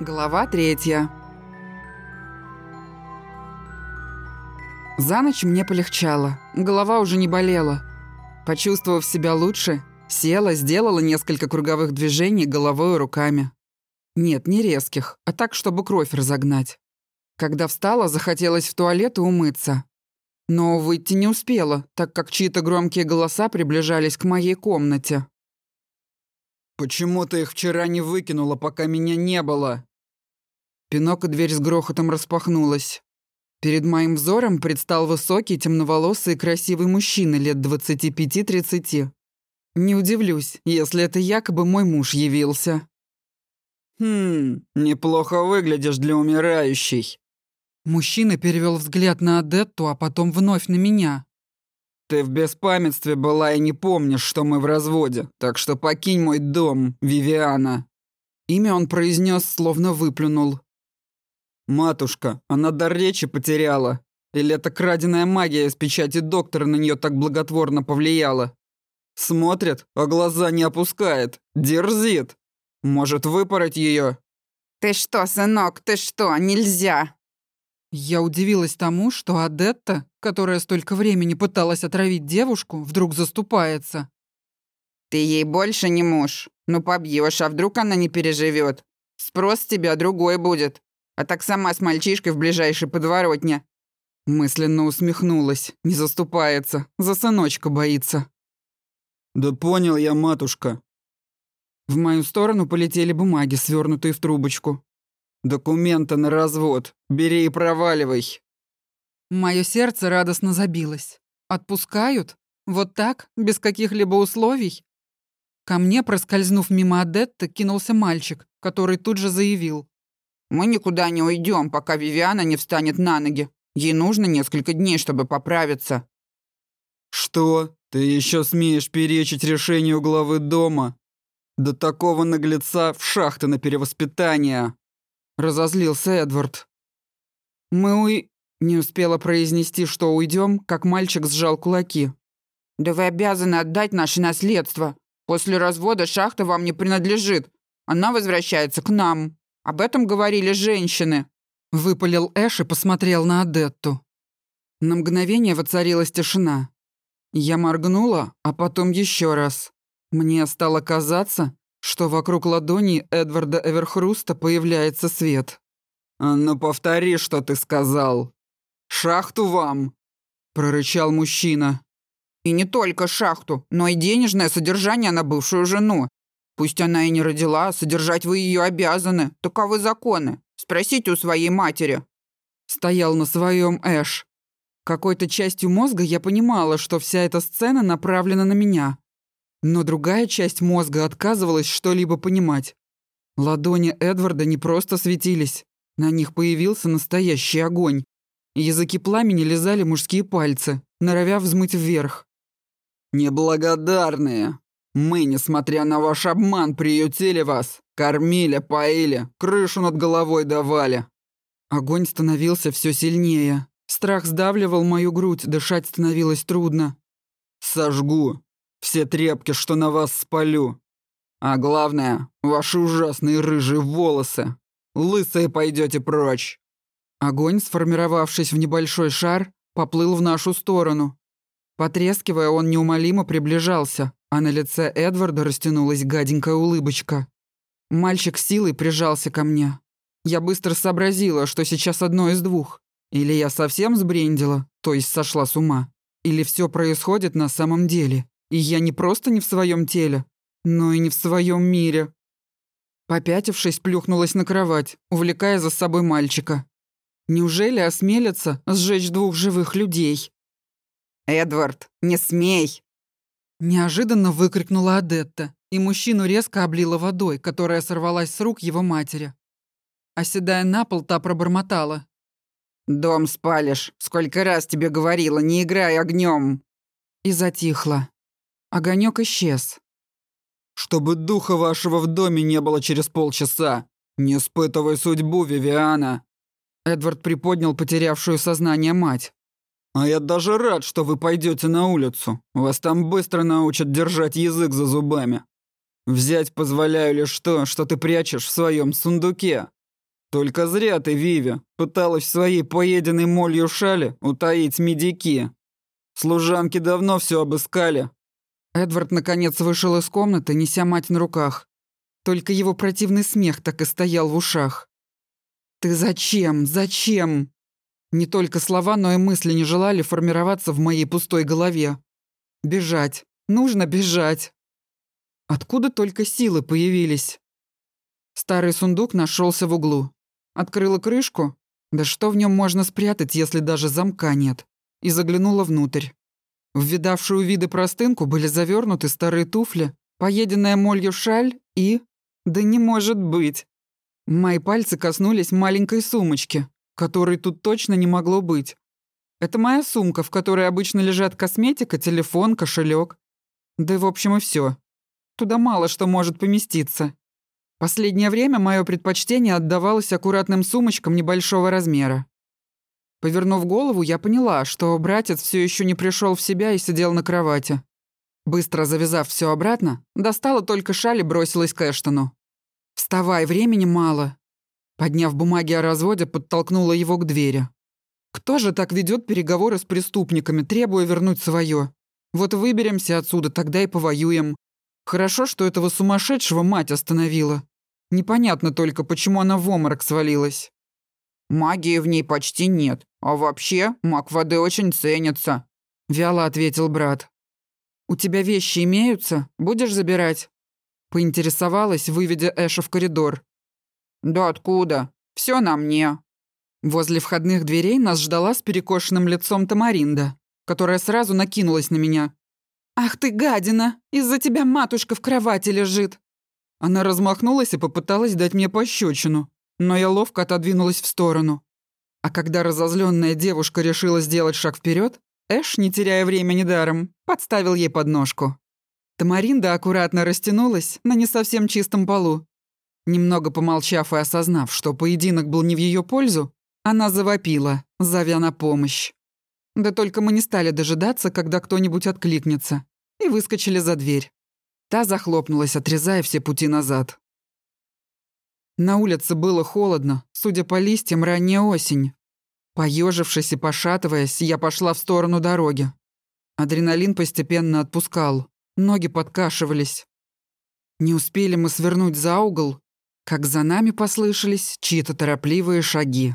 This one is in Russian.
Глава третья. За ночь мне полегчало, голова уже не болела. Почувствовав себя лучше, села, сделала несколько круговых движений головой и руками. Нет, не резких, а так, чтобы кровь разогнать. Когда встала, захотелось в туалет и умыться. Но выйти не успела, так как чьи-то громкие голоса приближались к моей комнате. «Почему ты их вчера не выкинула, пока меня не было?» Пинок и дверь с грохотом распахнулась. Перед моим взором предстал высокий, темноволосый и красивый мужчина лет 25-30. Не удивлюсь, если это якобы мой муж явился. «Хм, неплохо выглядишь для умирающей». Мужчина перевел взгляд на Адетту, а потом вновь на меня. «Ты в беспамятстве была и не помнишь, что мы в разводе, так что покинь мой дом, Вивиана». Имя он произнес, словно выплюнул. «Матушка, она дар речи потеряла. Или это краденая магия из печати доктора на нее так благотворно повлияла? Смотрит, а глаза не опускает. Дерзит. Может, выпороть ее? «Ты что, сынок, ты что, нельзя!» Я удивилась тому, что Адетта, которая столько времени пыталась отравить девушку, вдруг заступается. «Ты ей больше не муж. Ну побьешь, а вдруг она не переживет? Спрос с тебя другой будет. А так сама с мальчишкой в ближайшей подворотне». Мысленно усмехнулась. Не заступается. За сыночка боится. «Да понял я, матушка». В мою сторону полетели бумаги, свернутые в трубочку. «Документы на развод. Бери и проваливай». Мое сердце радостно забилось. Отпускают? Вот так? Без каких-либо условий? Ко мне, проскользнув мимо Адетта, кинулся мальчик, который тут же заявил. «Мы никуда не уйдем, пока Вивиана не встанет на ноги. Ей нужно несколько дней, чтобы поправиться». «Что? Ты еще смеешь перечить решению главы дома? До такого наглеца в шахты на перевоспитание!» Разозлился Эдвард. «Мы уй...» Не успела произнести, что уйдем, как мальчик сжал кулаки. «Да вы обязаны отдать наше наследство. После развода шахта вам не принадлежит. Она возвращается к нам. Об этом говорили женщины». Выпалил Эш и посмотрел на Адетту. На мгновение воцарилась тишина. Я моргнула, а потом еще раз. Мне стало казаться, что вокруг ладони Эдварда Эверхруста появляется свет. «А ну повтори, что ты сказал. Шахту вам!» — прорычал мужчина. «И не только шахту, но и денежное содержание на бывшую жену. Пусть она и не родила, содержать вы ее обязаны. Таковы законы. Спросите у своей матери». Стоял на своем Эш. Какой-то частью мозга я понимала, что вся эта сцена направлена на меня. Но другая часть мозга отказывалась что-либо понимать. Ладони Эдварда не просто светились. На них появился настоящий огонь. Языки пламени лизали мужские пальцы, норовя взмыть вверх. «Неблагодарные! Мы, несмотря на ваш обман, приютили вас, кормили, поили, крышу над головой давали». Огонь становился все сильнее. Страх сдавливал мою грудь, дышать становилось трудно. «Сожгу. Все тряпки, что на вас спалю. А главное, ваши ужасные рыжие волосы. Лысые пойдете прочь». Огонь, сформировавшись в небольшой шар, поплыл в нашу сторону. Потрескивая, он неумолимо приближался, а на лице Эдварда растянулась гаденькая улыбочка. Мальчик силой прижался ко мне. Я быстро сообразила, что сейчас одно из двух. Или я совсем сбрендила, то есть сошла с ума, или все происходит на самом деле, и я не просто не в своем теле, но и не в своем мире. Попятившись, плюхнулась на кровать, увлекая за собой мальчика. Неужели осмелятся сжечь двух живых людей? «Эдвард, не смей!» Неожиданно выкрикнула Адетта, и мужчину резко облила водой, которая сорвалась с рук его матери. Оседая на пол, та пробормотала. «Дом спалишь. Сколько раз тебе говорила, не играй огнем!» И затихла. Огонек исчез. «Чтобы духа вашего в доме не было через полчаса. Не испытывай судьбу, Вивиана!» Эдвард приподнял потерявшую сознание мать. «А я даже рад, что вы пойдете на улицу. Вас там быстро научат держать язык за зубами. Взять позволяю лишь то, что ты прячешь в своем сундуке. Только зря ты, Виви, пыталась в своей поеденной молью шале утаить медики. Служанки давно все обыскали». Эдвард наконец вышел из комнаты, неся мать на руках. Только его противный смех так и стоял в ушах. «Ты зачем? Зачем?» Не только слова, но и мысли не желали формироваться в моей пустой голове. Бежать. Нужно бежать. Откуда только силы появились? Старый сундук нашелся в углу. Открыла крышку. Да что в нем можно спрятать, если даже замка нет? И заглянула внутрь. В видавшую виды простынку были завернуты старые туфли, поеденная молью шаль и... Да не может быть. Мои пальцы коснулись маленькой сумочки, которой тут точно не могло быть. Это моя сумка, в которой обычно лежат косметика, телефон, кошелек. Да и в общем и все. Туда мало что может поместиться. Последнее время мое предпочтение отдавалось аккуратным сумочкам небольшого размера. Повернув голову, я поняла, что братец все еще не пришел в себя и сидел на кровати. Быстро завязав все обратно, достала только шаль и бросилась к Эштону. «Вставай, времени мало». Подняв бумаги о разводе, подтолкнула его к двери. «Кто же так ведет переговоры с преступниками, требуя вернуть свое? Вот выберемся отсюда, тогда и повоюем. Хорошо, что этого сумасшедшего мать остановила. Непонятно только, почему она в оморок свалилась». «Магии в ней почти нет, а вообще маг воды очень ценится», — вяло ответил брат. «У тебя вещи имеются? Будешь забирать?» Поинтересовалась, выведя Эша в коридор. «Да откуда? Все на мне». Возле входных дверей нас ждала с перекошенным лицом Тамаринда, которая сразу накинулась на меня. «Ах ты, гадина! Из-за тебя матушка в кровати лежит!» Она размахнулась и попыталась дать мне пощечину, но я ловко отодвинулась в сторону. А когда разозленная девушка решила сделать шаг вперед, Эш, не теряя времени даром, подставил ей подножку. Тамаринда аккуратно растянулась на не совсем чистом полу. Немного помолчав и осознав, что поединок был не в ее пользу, она завопила, зовя на помощь. Да только мы не стали дожидаться, когда кто-нибудь откликнется, и выскочили за дверь. Та захлопнулась, отрезая все пути назад. На улице было холодно, судя по листьям, ранняя осень. Поежившись и пошатываясь, я пошла в сторону дороги. Адреналин постепенно отпускал. Ноги подкашивались. Не успели мы свернуть за угол, как за нами послышались чьи-то торопливые шаги.